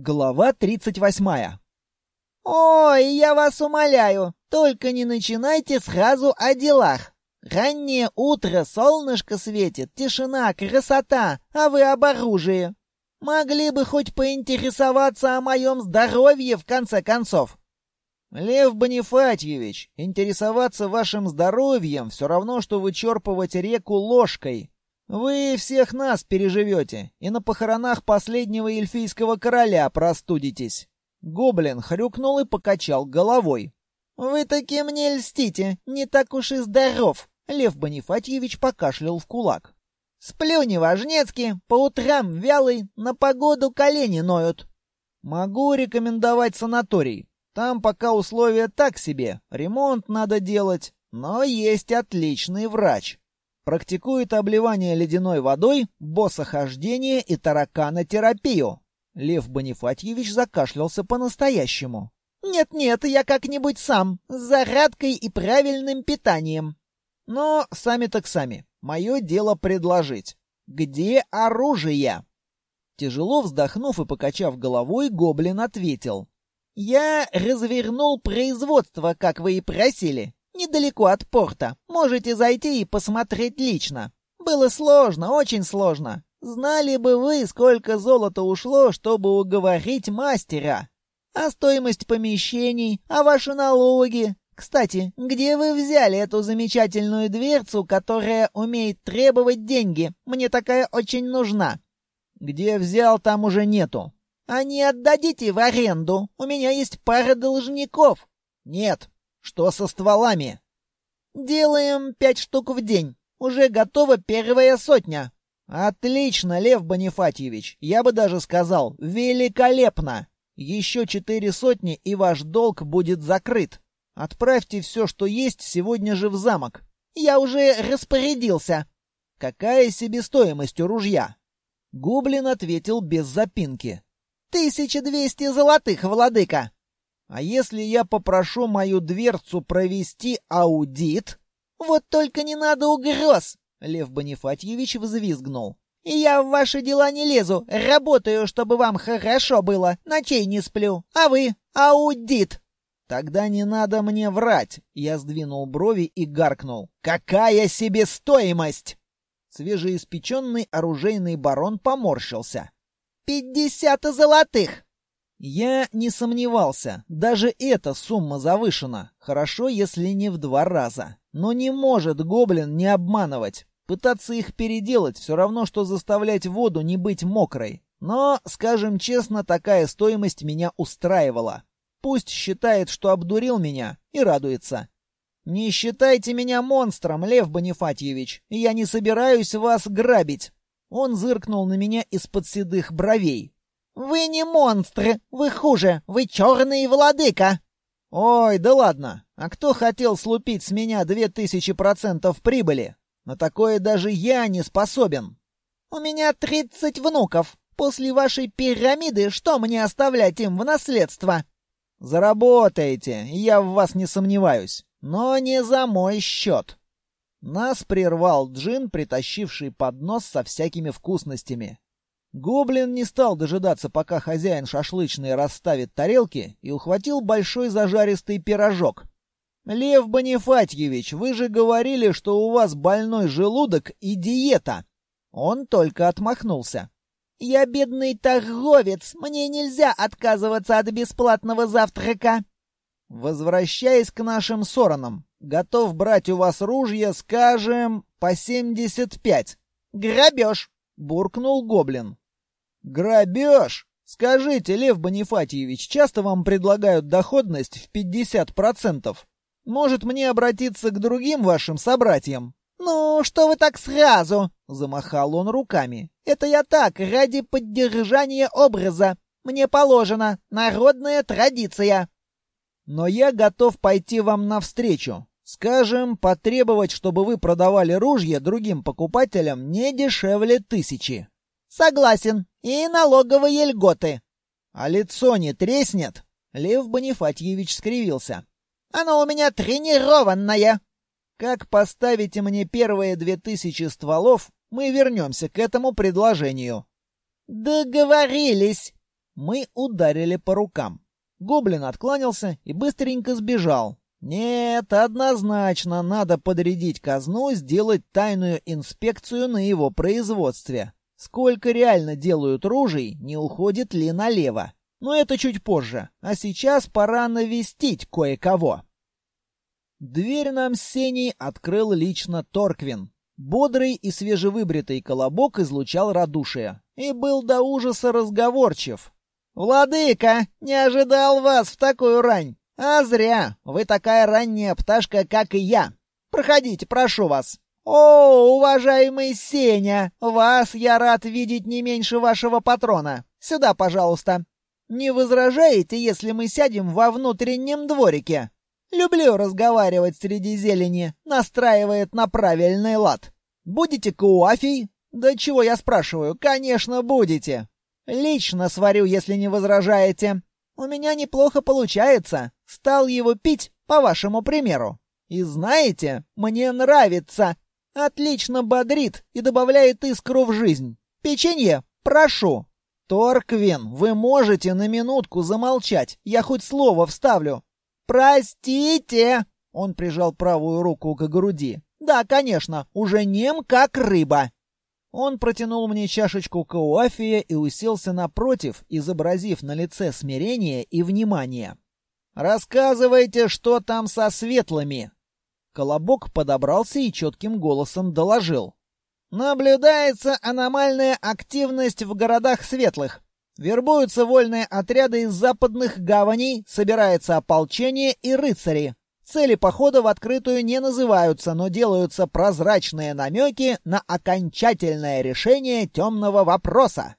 Глава 38. «Ой, я вас умоляю, только не начинайте сразу о делах. Раннее утро, солнышко светит, тишина, красота, а вы об оружии. Могли бы хоть поинтересоваться о моем здоровье, в конце концов». «Лев Бонифатьевич, интересоваться вашим здоровьем все равно, что вычерпывать реку ложкой», вы всех нас переживете, и на похоронах последнего эльфийского короля простудитесь. Гоблин хрюкнул и покачал головой. Вы таки мне льстите, не так уж и здоров. Лев Бонифатьевич покашлял в кулак. Сплю неважнецки, по утрам вялый, на погоду колени ноют. Могу рекомендовать санаторий. Там пока условия так себе, ремонт надо делать, но есть отличный врач практикует обливание ледяной водой, босохождение и тараканотерапию. Лев Бонифатьевич закашлялся по-настоящему. «Нет-нет, я как-нибудь сам, с загадкой и правильным питанием». «Но сами так сами. Мое дело предложить. Где оружие?» Тяжело вздохнув и покачав головой, гоблин ответил. «Я развернул производство, как вы и просили недалеко от порта. Можете зайти и посмотреть лично. Было сложно, очень сложно. Знали бы вы, сколько золота ушло, чтобы уговорить мастера. А стоимость помещений, а ваши налоги. Кстати, где вы взяли эту замечательную дверцу, которая умеет требовать деньги? Мне такая очень нужна. Где взял, там уже нету. А не отдадите в аренду? У меня есть пара должников. Нет, что со стволами? Делаем пять штук в день. Уже готова первая сотня. Отлично, Лев Бонифатьевич. Я бы даже сказал, великолепно. Еще четыре сотни, и ваш долг будет закрыт. Отправьте все, что есть, сегодня же в замок. Я уже распорядился. Какая себестоимость у ружья? Гублин ответил без запинки. «Тысяча двести золотых, владыка!» А если я попрошу мою дверцу провести аудит? Вот только не надо угроз, Лев Бонифатьевич взвизгнул. Я в ваши дела не лезу, работаю, чтобы вам хорошо было, ночей не сплю. А вы аудит. Тогда не надо мне врать. Я сдвинул брови и гаркнул. Какая себестоимость? Свежеиспеченный оружейный барон поморщился. «Пятьдесят золотых!» Я не сомневался, даже эта сумма завышена. Хорошо, если не в два раза. Но не может гоблин не обманывать. Пытаться их переделать все равно, что заставлять воду не быть мокрой. Но, скажем честно, такая стоимость меня устраивала. Пусть считает, что обдурил меня, и радуется. «Не считайте меня монстром, Лев Бонифатьевич. Я не собираюсь вас грабить». Он зыркнул на меня из-под седых бровей. Вы не монстры, вы хуже, вы черный владыка!» «Ой, да ладно! А кто хотел слупить с меня две тысячи процентов прибыли? На такое даже я не способен!» «У меня тридцать внуков. После вашей пирамиды что мне оставлять им в наследство?» «Заработаете, я в вас не сомневаюсь, но не за мой счет!» Нас прервал Джин, притащивший поднос со всякими вкусностями. Гоблин не стал дожидаться, пока хозяин шашлычной расставит тарелки, и ухватил большой зажаристый пирожок. «Лев Бонифатьевич, вы же говорили, что у вас больной желудок и диета!» Он только отмахнулся. «Я бедный торговец, мне нельзя отказываться от бесплатного завтрака!» «Возвращаясь к нашим соронам, готов брать у вас ружья, скажем, по семьдесят пять. Грабеж!» — буркнул гоблин. Грабеж! Скажите, Лев Бонифатьевич, часто вам предлагают доходность в 50%? Может, мне обратиться к другим вашим собратьям? Ну, что вы так сразу? Замахал он руками. Это я так, ради поддержания образа. Мне положено, народная традиция. Но я готов пойти вам навстречу. Скажем, потребовать, чтобы вы продавали ружья другим покупателям не дешевле тысячи. Согласен. И налоговые льготы. А лицо не треснет? Лев Бонифатьевич скривился. Оно у меня тренированное. Как поставите мне первые две тысячи стволов, мы вернемся к этому предложению. Договорились. Мы ударили по рукам. Гоблин откланялся и быстренько сбежал. Нет, однозначно надо подрядить казну сделать тайную инспекцию на его производстве. Сколько реально делают ружей, не уходит ли налево. Но это чуть позже. А сейчас пора навестить кое-кого. Дверь нам с Сеней открыл лично Торквин. Бодрый и свежевыбритый колобок излучал радушие и был до ужаса разговорчив. «Владыка, не ожидал вас в такую рань! А зря! Вы такая ранняя пташка, как и я! Проходите, прошу вас!» «О, уважаемый Сеня, вас я рад видеть не меньше вашего патрона. Сюда, пожалуйста. Не возражаете, если мы сядем во внутреннем дворике? Люблю разговаривать среди зелени, настраивает на правильный лад. Будете куафий? Да чего я спрашиваю, конечно, будете. Лично сварю, если не возражаете. У меня неплохо получается. Стал его пить по вашему примеру. И знаете, мне нравится, Отлично бодрит и добавляет искру в жизнь. Печенье, прошу. Торквин, вы можете на минутку замолчать. Я хоть слово вставлю. Простите. Он прижал правую руку к груди. Да, конечно, уже нем как рыба. Он протянул мне чашечку кофе и уселся напротив, изобразив на лице смирение и внимание. Рассказывайте, что там со светлыми, Колобок подобрался и четким голосом доложил. «Наблюдается аномальная активность в городах светлых. Вербуются вольные отряды из западных гаваней, собирается ополчение и рыцари. Цели похода в открытую не называются, но делаются прозрачные намеки на окончательное решение темного вопроса.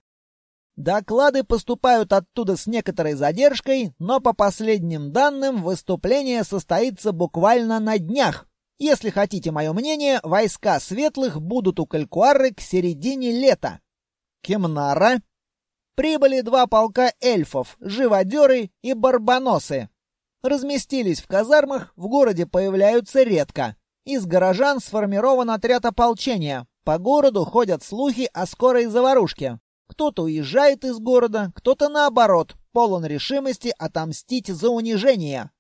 Доклады поступают оттуда с некоторой задержкой, но по последним данным выступление состоится буквально на днях. Если хотите мое мнение, войска светлых будут у Калькуары к середине лета. Кемнара. Прибыли два полка эльфов, живодеры и барбаносы. Разместились в казармах, в городе появляются редко. Из горожан сформирован отряд ополчения. По городу ходят слухи о скорой заварушке. Кто-то уезжает из города, кто-то наоборот, полон решимости отомстить за унижение.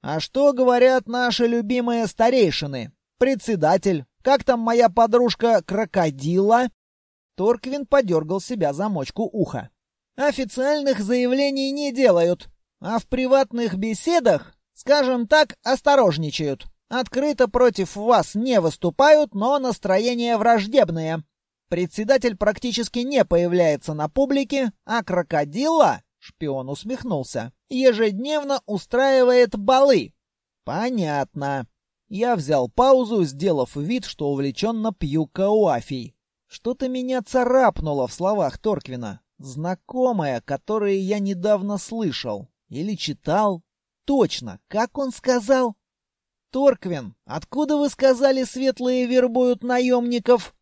«А что говорят наши любимые старейшины? Председатель, как там моя подружка крокодила?» Торквин подергал себя замочку уха. «Официальных заявлений не делают, а в приватных беседах, скажем так, осторожничают. Открыто против вас не выступают, но настроение враждебное. Председатель практически не появляется на публике, а крокодила Шпион усмехнулся. «Ежедневно устраивает балы». «Понятно». Я взял паузу, сделав вид, что увлеченно пью кауафий. Что-то меня царапнуло в словах Торквина. Знакомое, которое я недавно слышал. Или читал. Точно, как он сказал? «Торквин, откуда вы сказали, светлые вербуют наемников?»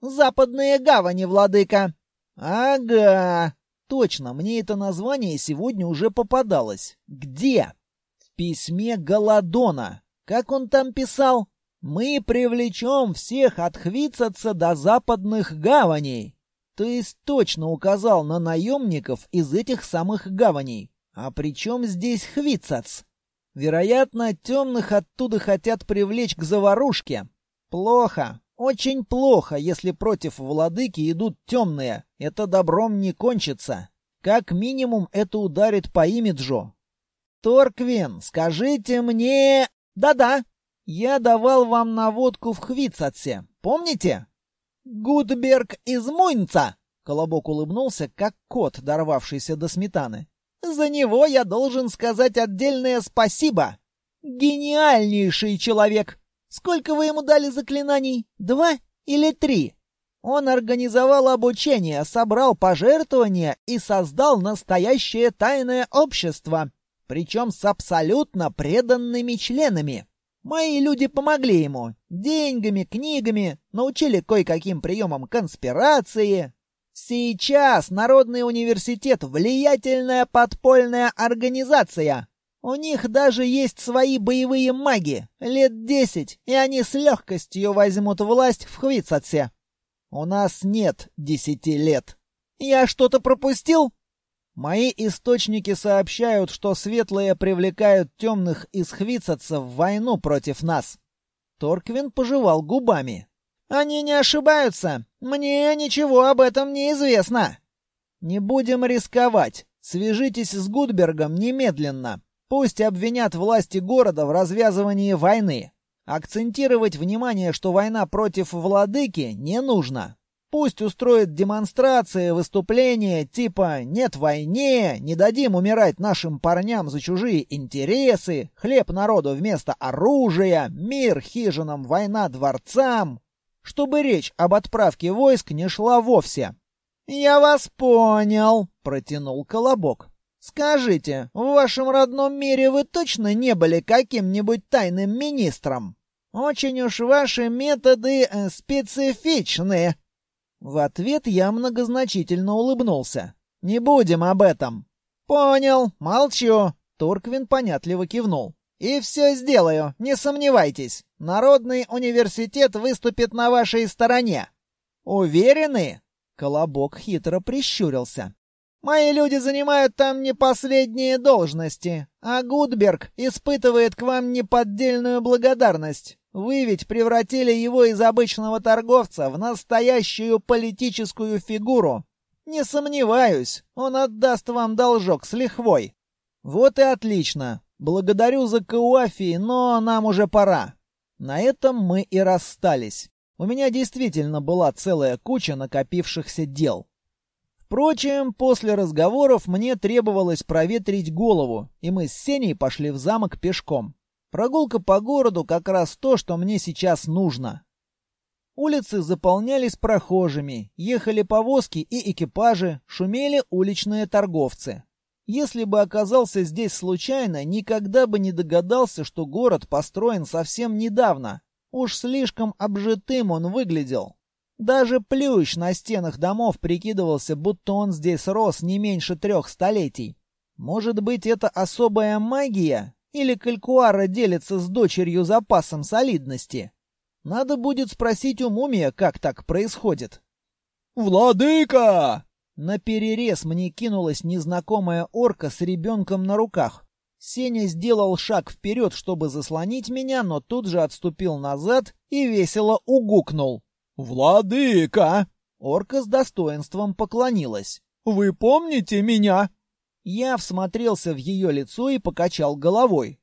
«Западные гавани, владыка». «Ага», Точно, мне это название сегодня уже попадалось. Где? В письме Голодона. Как он там писал? Мы привлечем всех от Хвицатца до западных гаваней. То есть точно указал на наемников из этих самых гаваней. А при чем здесь Хвицац? Вероятно, темных оттуда хотят привлечь к заварушке. Плохо, очень плохо, если против владыки идут темные это добром не кончится. Как минимум это ударит по имиджу. Торквин, скажите мне... Да-да, я давал вам наводку в Хвицатсе, помните? Гудберг из Мунца. Колобок улыбнулся, как кот, дорвавшийся до сметаны. За него я должен сказать отдельное спасибо. Гениальнейший человек. Сколько вы ему дали заклинаний? Два или три? Он организовал обучение, собрал пожертвования и создал настоящее тайное общество, причем с абсолютно преданными членами. Мои люди помогли ему деньгами, книгами, научили кое-каким приемам конспирации. Сейчас Народный университет – влиятельная подпольная организация. У них даже есть свои боевые маги, лет десять, и они с легкостью возьмут власть в Хвицатсе. У нас нет десяти лет. Я что-то пропустил? Мои источники сообщают, что светлые привлекают темных из хвицатца в войну против нас. Торквин пожевал губами. Они не ошибаются. Мне ничего об этом не известно. Не будем рисковать. Свяжитесь с Гудбергом немедленно. Пусть обвинят власти города в развязывании войны. Акцентировать внимание, что война против владыки не нужно. Пусть устроят демонстрации, выступления типа «нет войне», «не дадим умирать нашим парням за чужие интересы», «хлеб народу вместо оружия», «мир хижинам, война дворцам», чтобы речь об отправке войск не шла вовсе. «Я вас понял», — протянул Колобок. Скажите, в вашем родном мире вы точно не были каким-нибудь тайным министром? Очень уж ваши методы э, специфичны. В ответ я многозначительно улыбнулся. Не будем об этом. Понял, молчу. Торквин понятливо кивнул. И все сделаю, не сомневайтесь. Народный университет выступит на вашей стороне. Уверены? Колобок хитро прищурился. Мои люди занимают там не последние должности, а Гудберг испытывает к вам неподдельную благодарность. Вы ведь превратили его из обычного торговца в настоящую политическую фигуру. Не сомневаюсь, он отдаст вам должок с лихвой. Вот и отлично. Благодарю за Кауафи, но нам уже пора. На этом мы и расстались. У меня действительно была целая куча накопившихся дел. Впрочем, после разговоров мне требовалось проветрить голову, и мы с Сеней пошли в замок пешком. Прогулка по городу как раз то, что мне сейчас нужно. Улицы заполнялись прохожими, ехали повозки и экипажи, шумели уличные торговцы. Если бы оказался здесь случайно, никогда бы не догадался, что город построен совсем недавно. Уж слишком обжитым он выглядел. Даже плющ на стенах домов прикидывался, будто он здесь рос не меньше трех столетий. Может быть, это особая магия? Или Калькуара делится с дочерью запасом солидности? Надо будет спросить у мумия, как так происходит. «Владыка!» На перерез мне кинулась незнакомая орка с ребенком на руках. Сеня сделал шаг вперед, чтобы заслонить меня, но тут же отступил назад и весело угукнул. «Владыка!» Орка с достоинством поклонилась. «Вы помните меня?» Я всмотрелся в ее лицо и покачал головой.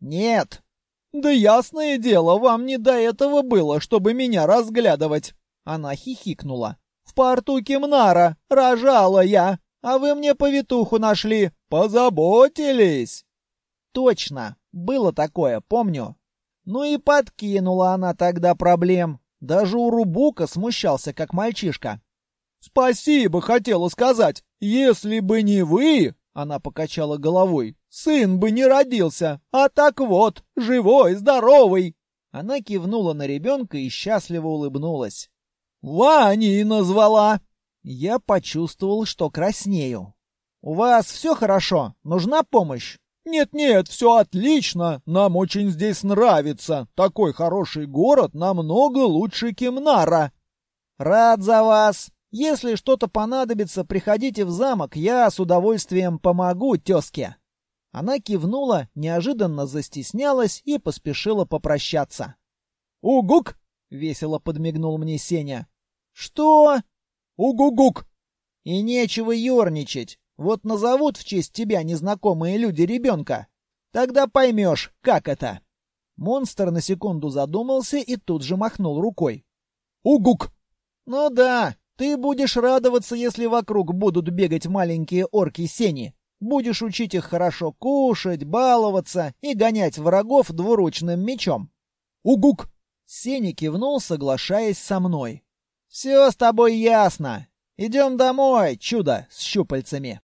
«Нет». «Да ясное дело, вам не до этого было, чтобы меня разглядывать!» Она хихикнула. «В порту Кимнара рожала я, а вы мне повитуху нашли, позаботились!» «Точно, было такое, помню». Ну и подкинула она тогда проблем. Даже у Рубука смущался, как мальчишка. «Спасибо, хотела сказать. Если бы не вы...» Она покачала головой. «Сын бы не родился. А так вот, живой, здоровый!» Она кивнула на ребенка и счастливо улыбнулась. «Ваней назвала!» Я почувствовал, что краснею. «У вас все хорошо? Нужна помощь?» Нет-нет, все отлично, нам очень здесь нравится. Такой хороший город намного лучше Кемнара. Рад за вас. Если что-то понадобится, приходите в замок, я с удовольствием помогу тезке. Она кивнула, неожиданно застеснялась и поспешила попрощаться. «Угук!» — весело подмигнул мне Сеня. «Что?» «Угугук!» «И нечего ерничать. Вот назовут в честь тебя незнакомые люди ребенка. Тогда поймешь, как это». Монстр на секунду задумался и тут же махнул рукой. «Угук!» «Ну да, ты будешь радоваться, если вокруг будут бегать маленькие орки-сени. Будешь учить их хорошо кушать, баловаться и гонять врагов двуручным мечом». «Угук!» Сени кивнул, соглашаясь со мной. «Все с тобой ясно. Идем домой, чудо с щупальцами».